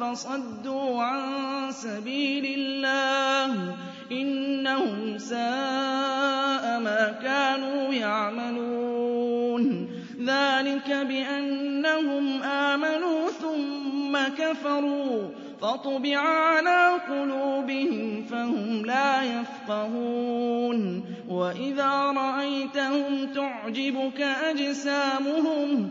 فصدوا عن سبيل الله إنهم ساء ما كانوا يعملون. ذلك بأنهم آمنوا ثم كفروا. فطبع على قلوبهم فهم لا يفقهون. وإذا رأيتهم تعجبك أجسامهم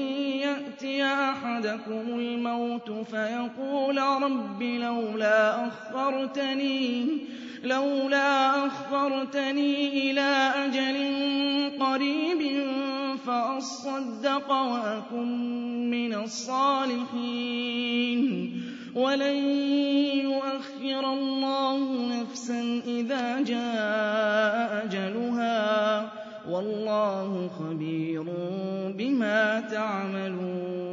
يأتي أحدكم الموت فيقول رب لولا أخرتني لولا أخرتني إلى أجل قريب فأصدق وأكن من الصالحين. ولن يؤخر الله نفسا إذا جاء والله خبير بما تعملون